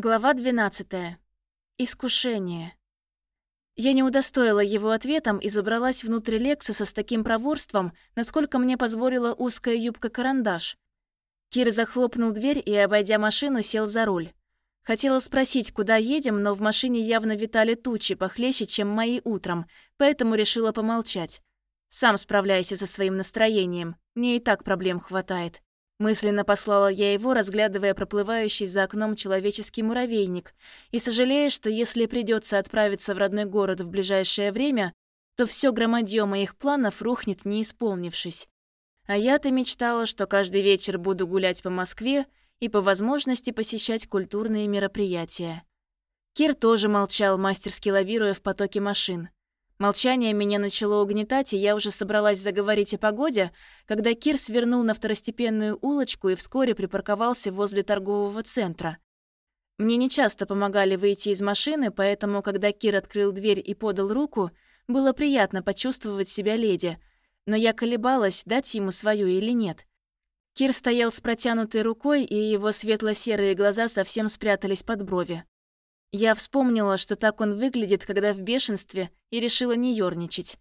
Глава 12. Искушение. Я не удостоила его ответом и забралась внутрь Лексуса с таким проворством, насколько мне позволила узкая юбка-карандаш. Кир захлопнул дверь и, обойдя машину, сел за руль. Хотела спросить, куда едем, но в машине явно витали тучи, похлеще, чем мои утром, поэтому решила помолчать. Сам справляйся со своим настроением, мне и так проблем хватает. Мысленно послала я его, разглядывая проплывающий за окном человеческий муравейник, и сожалея, что если придется отправиться в родной город в ближайшее время, то все громадье моих планов рухнет, не исполнившись. А я-то мечтала, что каждый вечер буду гулять по Москве и по возможности посещать культурные мероприятия. Кир тоже молчал, мастерски лавируя в потоке машин. Молчание меня начало угнетать, и я уже собралась заговорить о погоде, когда Кир свернул на второстепенную улочку и вскоре припарковался возле торгового центра. Мне нечасто помогали выйти из машины, поэтому, когда Кир открыл дверь и подал руку, было приятно почувствовать себя леди, но я колебалась, дать ему свою или нет. Кир стоял с протянутой рукой, и его светло-серые глаза совсем спрятались под брови. Я вспомнила, что так он выглядит, когда в бешенстве, и решила не ёрничать.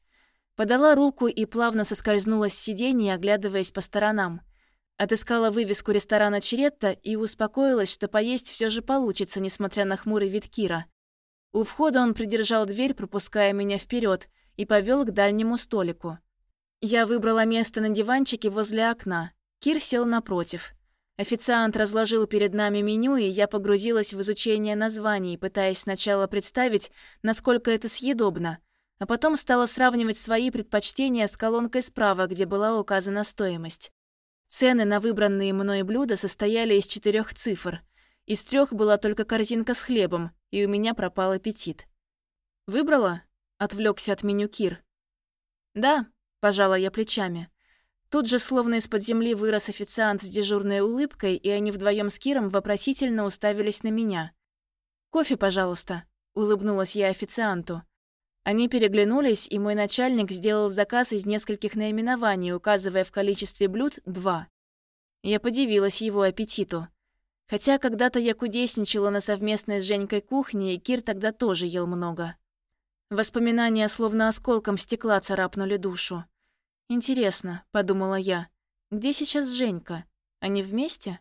Подала руку и плавно соскользнула с сиденья, оглядываясь по сторонам. Отыскала вывеску ресторана Черетта и успокоилась, что поесть все же получится, несмотря на хмурый вид Кира. У входа он придержал дверь, пропуская меня вперед, и повел к дальнему столику. Я выбрала место на диванчике возле окна. Кир сел напротив. Официант разложил перед нами меню, и я погрузилась в изучение названий, пытаясь сначала представить, насколько это съедобно, а потом стала сравнивать свои предпочтения с колонкой справа, где была указана стоимость. Цены на выбранные мной блюда состояли из четырех цифр. Из трех была только корзинка с хлебом, и у меня пропал аппетит. «Выбрала?» – отвлекся от меню Кир. «Да», – пожала я плечами. Тут же словно из-под земли вырос официант с дежурной улыбкой, и они вдвоем с Киром вопросительно уставились на меня. «Кофе, пожалуйста», — улыбнулась я официанту. Они переглянулись, и мой начальник сделал заказ из нескольких наименований, указывая в количестве блюд два. Я подивилась его аппетиту. Хотя когда-то я кудесничала на совместной с Женькой кухне, и Кир тогда тоже ел много. Воспоминания словно осколком стекла царапнули душу. «Интересно», — подумала я, — «где сейчас Женька? Они вместе?»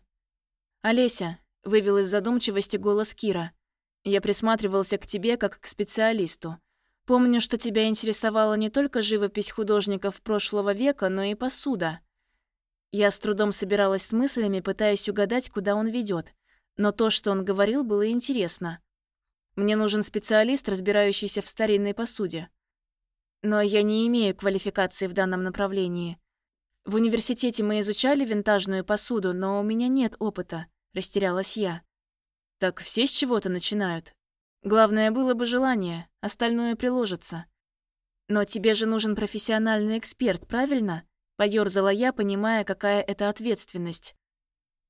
«Олеся», — вывел из задумчивости голос Кира, — «я присматривался к тебе как к специалисту. Помню, что тебя интересовала не только живопись художников прошлого века, но и посуда». Я с трудом собиралась с мыслями, пытаясь угадать, куда он ведет, но то, что он говорил, было интересно. «Мне нужен специалист, разбирающийся в старинной посуде». Но я не имею квалификации в данном направлении. В университете мы изучали винтажную посуду, но у меня нет опыта, растерялась я. Так все с чего-то начинают. Главное было бы желание, остальное приложится. Но тебе же нужен профессиональный эксперт, правильно? Поёрзала я, понимая, какая это ответственность.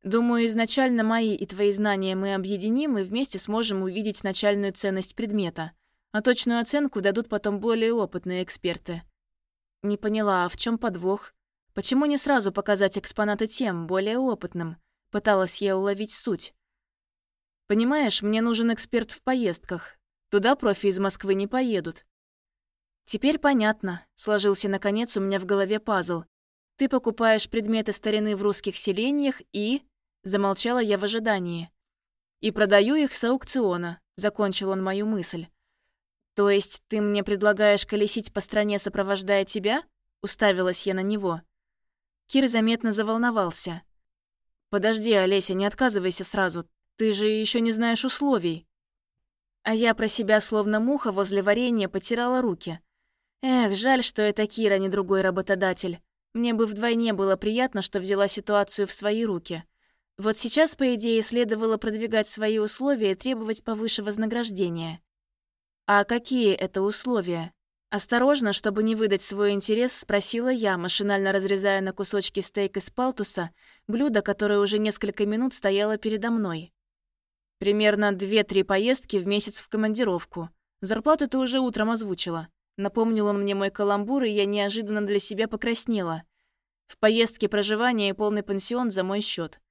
Думаю, изначально мои и твои знания мы объединим и вместе сможем увидеть начальную ценность предмета а точную оценку дадут потом более опытные эксперты. Не поняла, а в чем подвох? Почему не сразу показать экспонаты тем, более опытным? Пыталась я уловить суть. Понимаешь, мне нужен эксперт в поездках. Туда профи из Москвы не поедут. Теперь понятно, сложился наконец у меня в голове пазл. Ты покупаешь предметы старины в русских селениях и... Замолчала я в ожидании. И продаю их с аукциона, закончил он мою мысль. «То есть ты мне предлагаешь колесить по стране, сопровождая тебя?» Уставилась я на него. Кир заметно заволновался. «Подожди, Олеся, не отказывайся сразу. Ты же еще не знаешь условий». А я про себя, словно муха возле варенья, потирала руки. Эх, жаль, что это Кира, а не другой работодатель. Мне бы вдвойне было приятно, что взяла ситуацию в свои руки. Вот сейчас, по идее, следовало продвигать свои условия и требовать повыше вознаграждения. «А какие это условия?» Осторожно, чтобы не выдать свой интерес, спросила я, машинально разрезая на кусочки стейк из палтуса, блюдо, которое уже несколько минут стояло передо мной. Примерно две-три поездки в месяц в командировку. Зарплату ты уже утром озвучила. Напомнил он мне мой каламбур, и я неожиданно для себя покраснела. В поездке проживание и полный пансион за мой счет.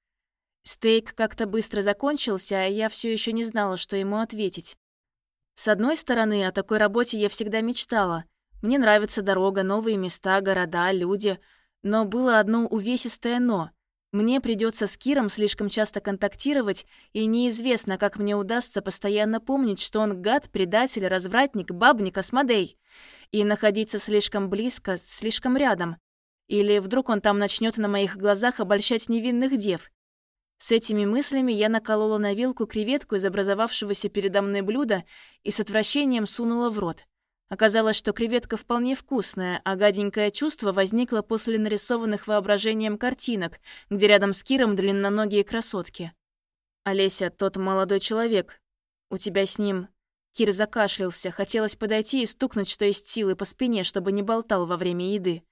Стейк как-то быстро закончился, а я все еще не знала, что ему ответить. С одной стороны, о такой работе я всегда мечтала. Мне нравится дорога, новые места, города, люди. Но было одно увесистое «но». Мне придется с Киром слишком часто контактировать, и неизвестно, как мне удастся постоянно помнить, что он гад, предатель, развратник, бабник, осмодей. И находиться слишком близко, слишком рядом. Или вдруг он там начнет на моих глазах обольщать невинных дев. С этими мыслями я наколола на вилку креветку из образовавшегося передо мной блюда и с отвращением сунула в рот. Оказалось, что креветка вполне вкусная, а гаденькое чувство возникло после нарисованных воображением картинок, где рядом с Киром длинноногие красотки. «Олеся, тот молодой человек. У тебя с ним...» Кир закашлялся, хотелось подойти и стукнуть, что есть силы по спине, чтобы не болтал во время еды.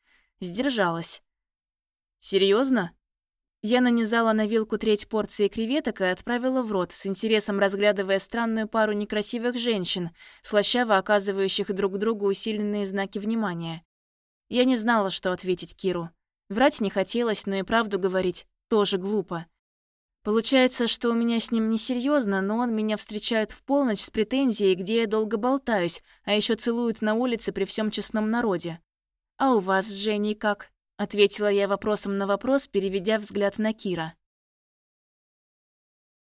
Сдержалась. Серьезно? Я нанизала на вилку треть порции креветок и отправила в рот, с интересом разглядывая странную пару некрасивых женщин, слащаво оказывающих друг другу усиленные знаки внимания. Я не знала, что ответить Киру. Врать не хотелось, но и правду говорить тоже глупо. Получается, что у меня с ним несерьезно, но он меня встречает в полночь с претензией, где я долго болтаюсь, а еще целует на улице при всем честном народе. «А у вас с Женей как?» Ответила я вопросом на вопрос, переведя взгляд на Кира.